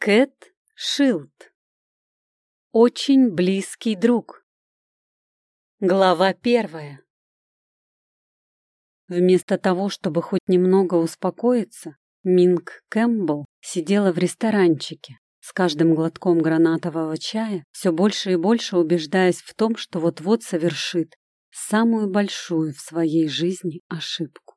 Кэт Шилд. Очень близкий друг. Глава первая. Вместо того, чтобы хоть немного успокоиться, Минг Кэмпбелл сидела в ресторанчике, с каждым глотком гранатового чая, все больше и больше убеждаясь в том, что вот-вот совершит самую большую в своей жизни ошибку.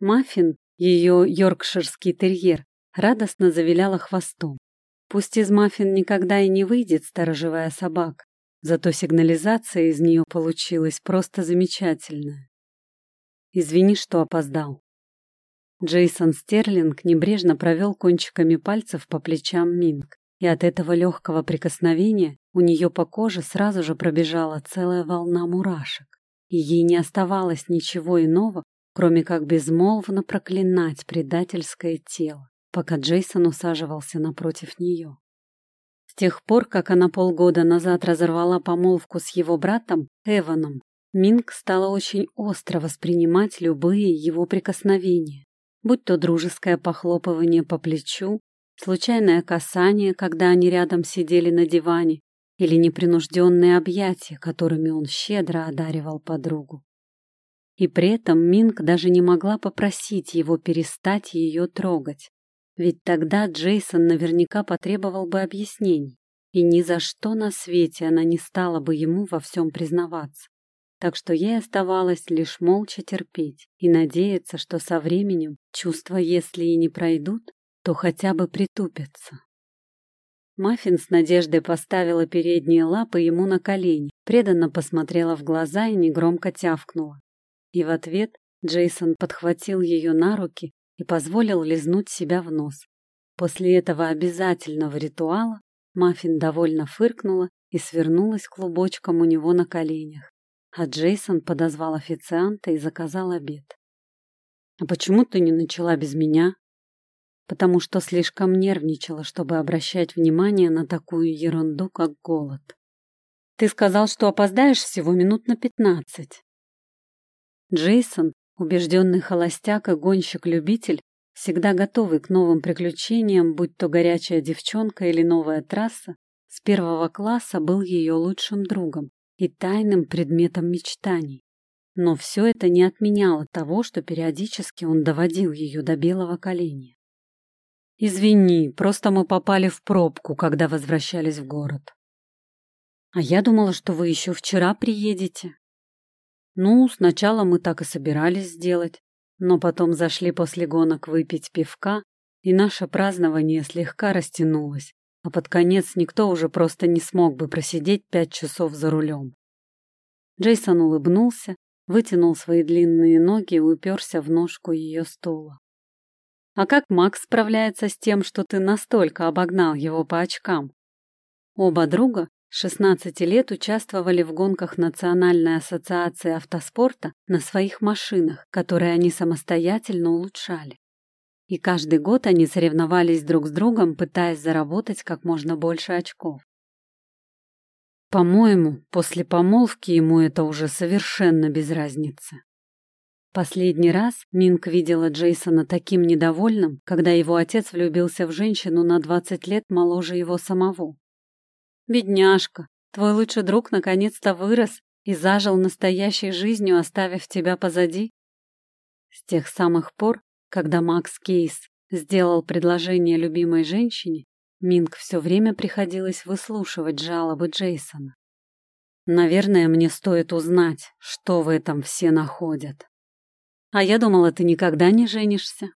Маффин, ее йоркширский терьер, радостно завиляла хвостом. Пусть из маффин никогда и не выйдет сторожевая собака, зато сигнализация из нее получилась просто замечательная. Извини, что опоздал. Джейсон Стерлинг небрежно провел кончиками пальцев по плечам Минг, и от этого легкого прикосновения у нее по коже сразу же пробежала целая волна мурашек, и ей не оставалось ничего иного, кроме как безмолвно проклинать предательское тело пока Джейсон усаживался напротив нее. С тех пор, как она полгода назад разорвала помолвку с его братом Эваном, Минг стала очень остро воспринимать любые его прикосновения, будь то дружеское похлопывание по плечу, случайное касание, когда они рядом сидели на диване, или непринужденные объятия, которыми он щедро одаривал подругу. И при этом Минг даже не могла попросить его перестать ее трогать, ведь тогда Джейсон наверняка потребовал бы объяснений, и ни за что на свете она не стала бы ему во всем признаваться. Так что ей оставалось лишь молча терпеть и надеяться, что со временем чувства, если и не пройдут, то хотя бы притупятся. Маффин с надеждой поставила передние лапы ему на колени, преданно посмотрела в глаза и негромко тявкнула. И в ответ Джейсон подхватил ее на руки и позволил лизнуть себя в нос. После этого обязательного ритуала Маффин довольно фыркнула и свернулась клубочком у него на коленях, а Джейсон подозвал официанта и заказал обед. «А почему ты не начала без меня?» «Потому что слишком нервничала, чтобы обращать внимание на такую ерунду, как голод. Ты сказал, что опоздаешь всего минут на пятнадцать». Джейсон Убежденный холостяк и гонщик-любитель, всегда готовый к новым приключениям, будь то горячая девчонка или новая трасса, с первого класса был ее лучшим другом и тайным предметом мечтаний. Но все это не отменяло того, что периодически он доводил ее до белого коленя. «Извини, просто мы попали в пробку, когда возвращались в город». «А я думала, что вы еще вчера приедете», ну, сначала мы так и собирались сделать, но потом зашли после гонок выпить пивка, и наше празднование слегка растянулось, а под конец никто уже просто не смог бы просидеть пять часов за рулем. Джейсон улыбнулся, вытянул свои длинные ноги и уперся в ножку ее стула. «А как Макс справляется с тем, что ты настолько обогнал его по очкам?» Оба друга 16 лет участвовали в гонках Национальной ассоциации автоспорта на своих машинах, которые они самостоятельно улучшали. И каждый год они соревновались друг с другом, пытаясь заработать как можно больше очков. По-моему, после помолвки ему это уже совершенно без разницы. Последний раз Минк видела Джейсона таким недовольным, когда его отец влюбился в женщину на 20 лет моложе его самого. Бедняжка, твой лучший друг наконец-то вырос и зажил настоящей жизнью, оставив тебя позади. С тех самых пор, когда Макс Кейс сделал предложение любимой женщине, Минг все время приходилось выслушивать жалобы Джейсона. Наверное, мне стоит узнать, что в этом все находят. А я думала, ты никогда не женишься.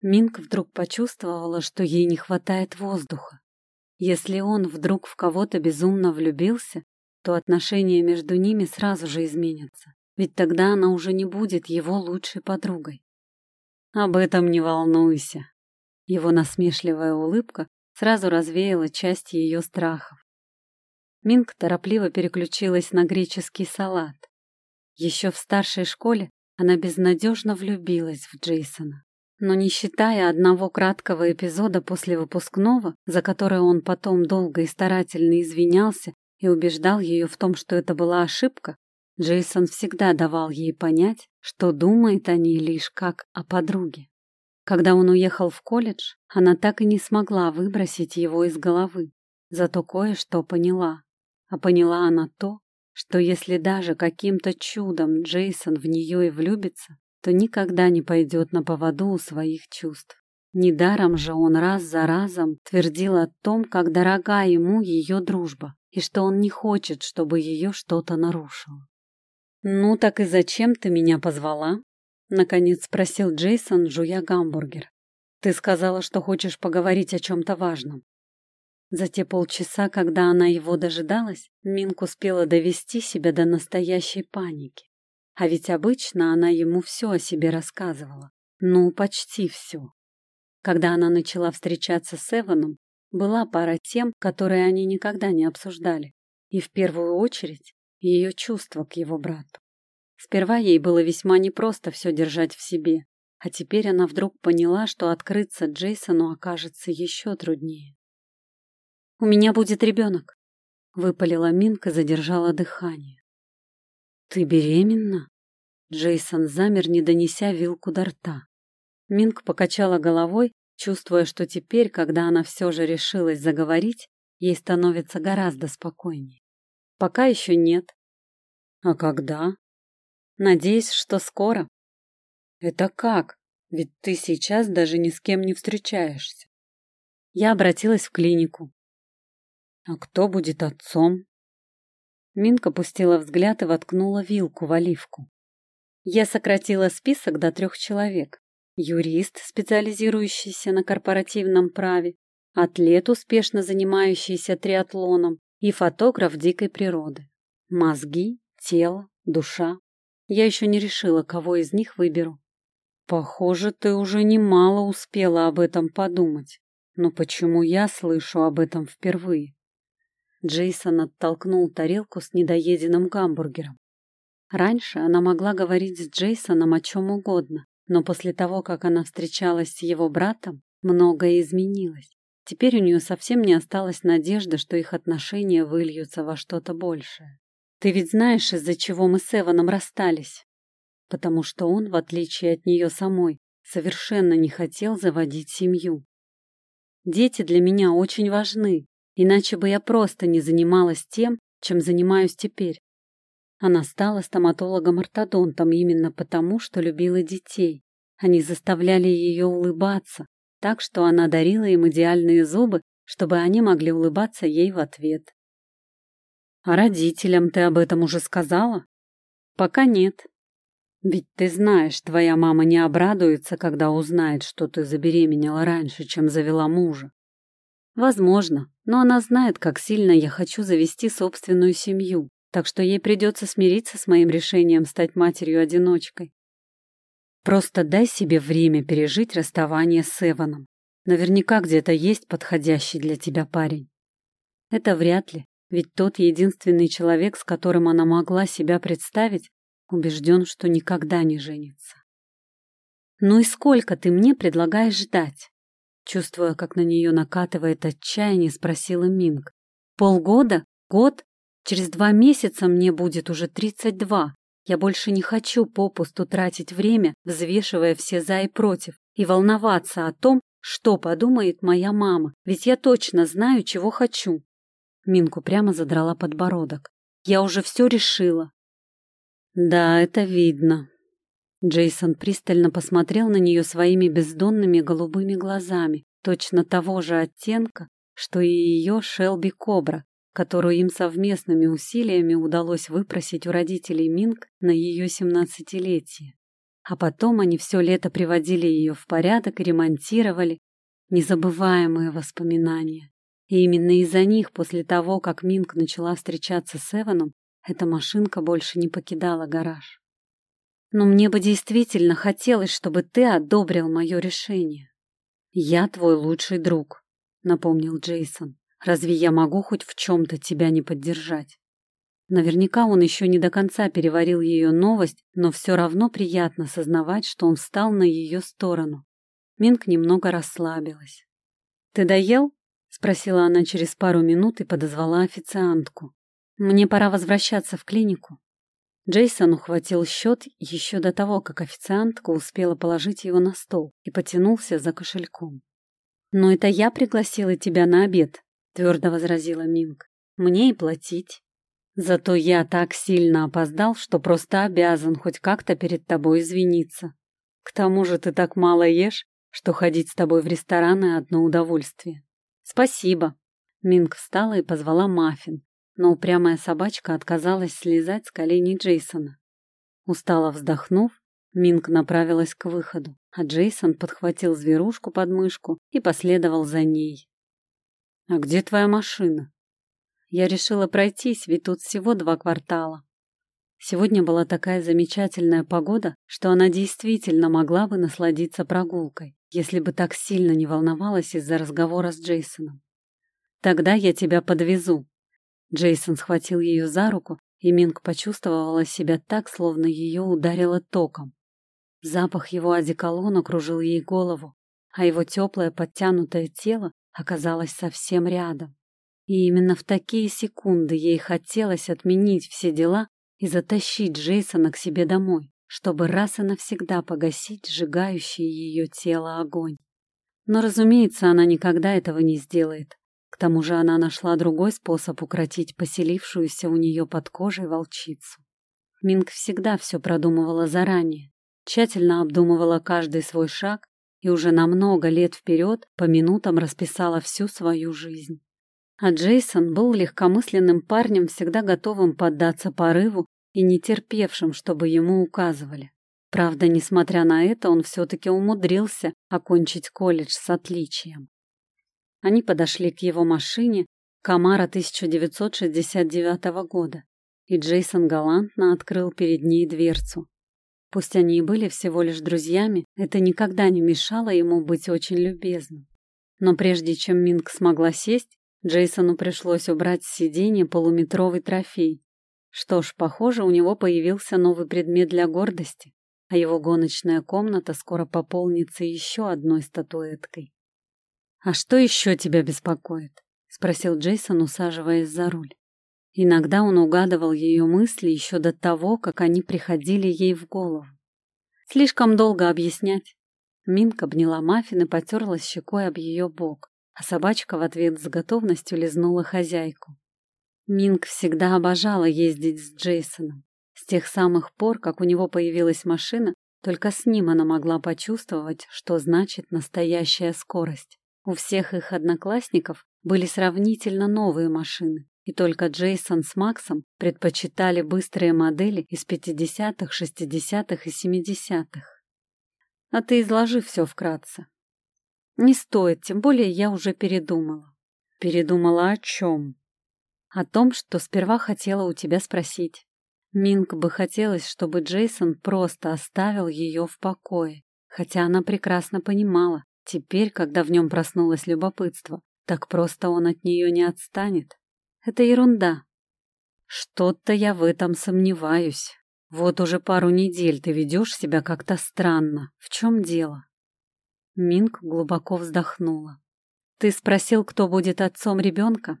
Минг вдруг почувствовала, что ей не хватает воздуха. Если он вдруг в кого-то безумно влюбился, то отношения между ними сразу же изменятся, ведь тогда она уже не будет его лучшей подругой. Об этом не волнуйся. Его насмешливая улыбка сразу развеяла часть ее страхов. Минг торопливо переключилась на греческий салат. Еще в старшей школе она безнадежно влюбилась в Джейсона. Но не считая одного краткого эпизода после выпускного, за который он потом долго и старательно извинялся и убеждал ее в том, что это была ошибка, Джейсон всегда давал ей понять, что думает о ней лишь как о подруге. Когда он уехал в колледж, она так и не смогла выбросить его из головы. Зато кое-что поняла. А поняла она то, что если даже каким-то чудом Джейсон в нее и влюбится, то никогда не пойдет на поводу у своих чувств. Недаром же он раз за разом твердил о том, как дорога ему ее дружба, и что он не хочет, чтобы ее что-то нарушило. «Ну так и зачем ты меня позвала?» — наконец спросил Джейсон, жуя гамбургер. «Ты сказала, что хочешь поговорить о чем-то важном». За те полчаса, когда она его дожидалась, Минк успела довести себя до настоящей паники. А ведь обычно она ему все о себе рассказывала. Ну, почти все. Когда она начала встречаться с Эваном, была пара тем, которые они никогда не обсуждали. И в первую очередь ее чувства к его брату. Сперва ей было весьма непросто все держать в себе, а теперь она вдруг поняла, что открыться Джейсону окажется еще труднее. «У меня будет ребенок», — выпалила Минка, задержала дыхание. «Ты беременна?» Джейсон замер, не донеся вилку до рта. Минк покачала головой, чувствуя, что теперь, когда она все же решилась заговорить, ей становится гораздо спокойнее. Пока еще нет. А когда? Надеюсь, что скоро. Это как? Ведь ты сейчас даже ни с кем не встречаешься. Я обратилась в клинику. А кто будет отцом? Минка пустила взгляд и воткнула вилку в оливку. Я сократила список до трех человек. Юрист, специализирующийся на корпоративном праве, атлет, успешно занимающийся триатлоном, и фотограф дикой природы. Мозги, тело, душа. Я еще не решила, кого из них выберу. Похоже, ты уже немало успела об этом подумать. Но почему я слышу об этом впервые? Джейсон оттолкнул тарелку с недоеденным гамбургером. Раньше она могла говорить с Джейсоном о чем угодно, но после того, как она встречалась с его братом, многое изменилось. Теперь у нее совсем не осталось надежды, что их отношения выльются во что-то большее. Ты ведь знаешь, из-за чего мы с Эваном расстались? Потому что он, в отличие от нее самой, совершенно не хотел заводить семью. Дети для меня очень важны, Иначе бы я просто не занималась тем, чем занимаюсь теперь. Она стала стоматологом-ортодонтом именно потому, что любила детей. Они заставляли ее улыбаться, так что она дарила им идеальные зубы, чтобы они могли улыбаться ей в ответ. «А родителям ты об этом уже сказала?» «Пока нет. Ведь ты знаешь, твоя мама не обрадуется, когда узнает, что ты забеременела раньше, чем завела мужа. Возможно, но она знает, как сильно я хочу завести собственную семью, так что ей придется смириться с моим решением стать матерью-одиночкой. Просто дай себе время пережить расставание с Эваном. Наверняка где-то есть подходящий для тебя парень. Это вряд ли, ведь тот единственный человек, с которым она могла себя представить, убежден, что никогда не женится. «Ну и сколько ты мне предлагаешь ждать?» Чувствуя, как на нее накатывает отчаяние, спросила Минг. «Полгода? Год? Через два месяца мне будет уже тридцать два. Я больше не хочу попусту тратить время, взвешивая все за и против, и волноваться о том, что подумает моя мама, ведь я точно знаю, чего хочу». Минку прямо задрала подбородок. «Я уже все решила». «Да, это видно», Джейсон пристально посмотрел на нее своими бездонными голубыми глазами, точно того же оттенка, что и ее Шелби Кобра, которую им совместными усилиями удалось выпросить у родителей Минг на ее семнадцатилетие. А потом они все лето приводили ее в порядок и ремонтировали. Незабываемые воспоминания. И именно из-за них, после того, как Минг начала встречаться с Эваном, эта машинка больше не покидала гараж. Но мне бы действительно хотелось, чтобы ты одобрил мое решение. Я твой лучший друг, напомнил Джейсон. Разве я могу хоть в чем-то тебя не поддержать? Наверняка он еще не до конца переварил ее новость, но все равно приятно сознавать, что он встал на ее сторону. Минк немного расслабилась. «Ты доел?» — спросила она через пару минут и подозвала официантку. «Мне пора возвращаться в клинику». Джейсон ухватил счет еще до того, как официантка успела положить его на стол и потянулся за кошельком. «Но это я пригласила тебя на обед», — твердо возразила Минг. «Мне и платить». «Зато я так сильно опоздал, что просто обязан хоть как-то перед тобой извиниться. К тому же ты так мало ешь, что ходить с тобой в рестораны — одно удовольствие». «Спасибо». Минг встала и позвала Маффин, но упрямая собачка отказалась слезать с коленей Джейсона. Устало вздохнув, Минк направилась к выходу, а Джейсон подхватил зверушку под мышку и последовал за ней. «А где твоя машина?» Я решила пройтись, ведь тут всего два квартала. Сегодня была такая замечательная погода, что она действительно могла бы насладиться прогулкой, если бы так сильно не волновалась из-за разговора с Джейсоном. «Тогда я тебя подвезу», Джейсон схватил ее за руку, и Минг почувствовала себя так, словно ее ударило током. Запах его одеколона кружил ей голову, а его теплое подтянутое тело оказалось совсем рядом. И именно в такие секунды ей хотелось отменить все дела и затащить Джейсона к себе домой, чтобы раз и навсегда погасить сжигающий ее тело огонь. Но, разумеется, она никогда этого не сделает. К тому же она нашла другой способ укротить поселившуюся у нее под кожей волчицу. Минг всегда все продумывала заранее, тщательно обдумывала каждый свой шаг и уже на много лет вперед по минутам расписала всю свою жизнь. А Джейсон был легкомысленным парнем, всегда готовым поддаться порыву и не терпевшим, чтобы ему указывали. Правда, несмотря на это, он все-таки умудрился окончить колледж с отличием. Они подошли к его машине, Камара 1969 года, и Джейсон галантно открыл перед ней дверцу. Пусть они и были всего лишь друзьями, это никогда не мешало ему быть очень любезным. Но прежде чем Минг смогла сесть, Джейсону пришлось убрать с сиденья полуметровый трофей. Что ж, похоже, у него появился новый предмет для гордости, а его гоночная комната скоро пополнится еще одной статуэткой. «А что еще тебя беспокоит?» — спросил Джейсон, усаживаясь за руль. Иногда он угадывал ее мысли еще до того, как они приходили ей в голову. Слишком долго объяснять. Минка обняла Маффин и потерлась щекой об ее бок, а собачка в ответ с готовностью лизнула хозяйку. Минк всегда обожала ездить с Джейсоном. С тех самых пор, как у него появилась машина, только с ним она могла почувствовать, что значит настоящая скорость. У всех их одноклассников были сравнительно новые машины, и только Джейсон с Максом предпочитали быстрые модели из 50-х, 60-х и 70-х. А ты изложи все вкратце. Не стоит, тем более я уже передумала. Передумала о чем? О том, что сперва хотела у тебя спросить. Минк бы хотелось, чтобы Джейсон просто оставил ее в покое, хотя она прекрасно понимала, Теперь, когда в нем проснулось любопытство, так просто он от нее не отстанет. Это ерунда. Что-то я в этом сомневаюсь. Вот уже пару недель ты ведешь себя как-то странно. В чем дело? Минк глубоко вздохнула. Ты спросил, кто будет отцом ребенка?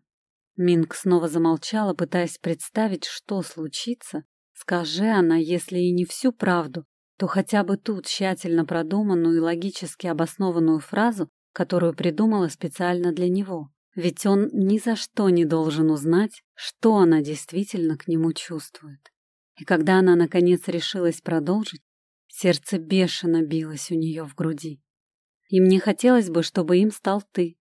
Минк снова замолчала, пытаясь представить, что случится. Скажи она, если и не всю правду, то хотя бы ту тщательно продуманную и логически обоснованную фразу, которую придумала специально для него. Ведь он ни за что не должен узнать, что она действительно к нему чувствует. И когда она, наконец, решилась продолжить, сердце бешено билось у нее в груди. И мне хотелось бы, чтобы им стал ты.